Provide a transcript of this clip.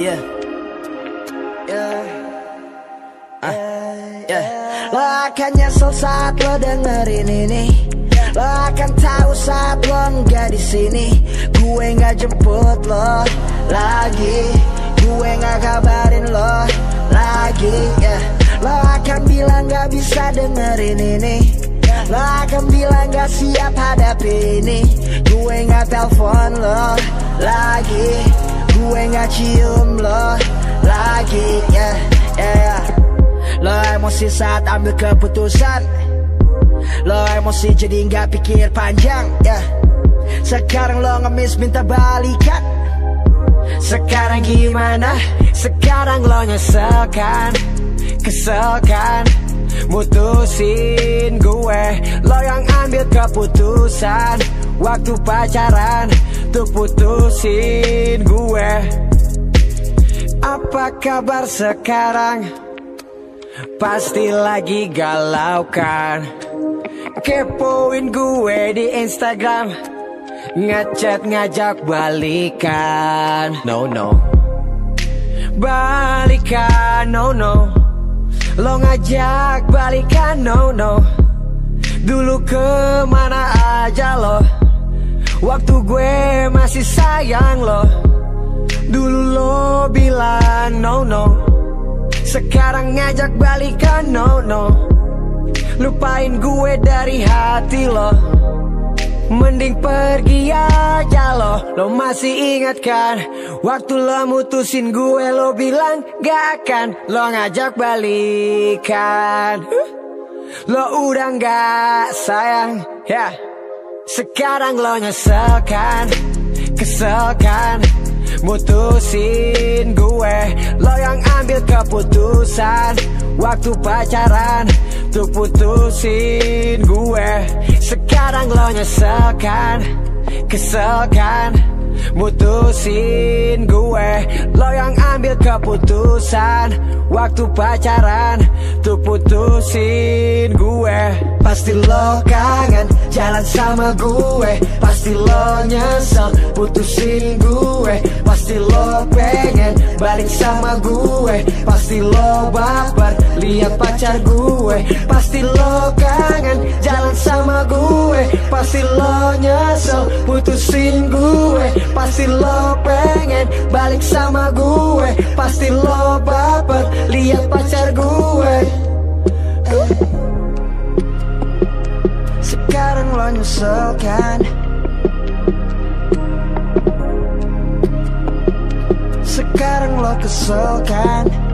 Iya. Yeah. Ah, yeah. Lo akan nyesel saat lo dengerin ini. Lo akan tahu saat lo nggak di sini. Gue nggak jemput lo lagi. Gue nggak kabarin lo lagi yeah. Lo akan bilang nggak bisa dengerin ini. Lo akan bilang gak siap hadapi ini. Gue nggak telepon lo lagi Gue nggak cium lo lagi yeah, yeah, yeah. Lo emosi saat ambil keputusan. Lo emosi jadi nggak pikir panjang ya Sekarang lo ngemis minta balikan. Sekarang gimana? Sekarang lo nyeselkan. Keselkan. Mutusin gue. Lo yang ambil keputusan. Waktu pacaran Tuh putusin gue. Apa kabar sekarang? Pasti lagi galau kan? Kepoin gue di Instagram. Ngechat ngajak balikan. No no. Balikan no no. Lo ngajak balikan no no Dulu ke mana aja lo? Waktu gue masih sayang lo. Dulu lo bilang no no. Sekarang ngajak balikan no no. Lupain gue dari hati lo. Mending pergi aja lo. Lo masih ingat kan Waktu lo mutusin gue lo bilang gak akan. Lo ngajak balikan Lo udah gak sayang ya. Sekarang lo nyeselkan Keselkan. Mutusin gue Lo yang ambil keputusan. Waktu pacaran Tuh putusin gue. Sekarang lo nyeselkan Keselkan Mutusin gue Lo yang ambil keputusan. Waktu pacaran Tuh putusin gue. Pasti lo kangen Jalan sama gue. Pasti lo nyesel Putusin gue. Pasti lo pengen Balik sama gue. Pasti lo baper Lihat pacar gue Pasti lo kangen. Jalan sama gue Pasti lo nyesel. Putusin gue Pasti lo pengen. Balik sama gue Pasti lo baper. Lihat pacar gue. Sekarang lo nyesel kan Sekarang lo kesel kan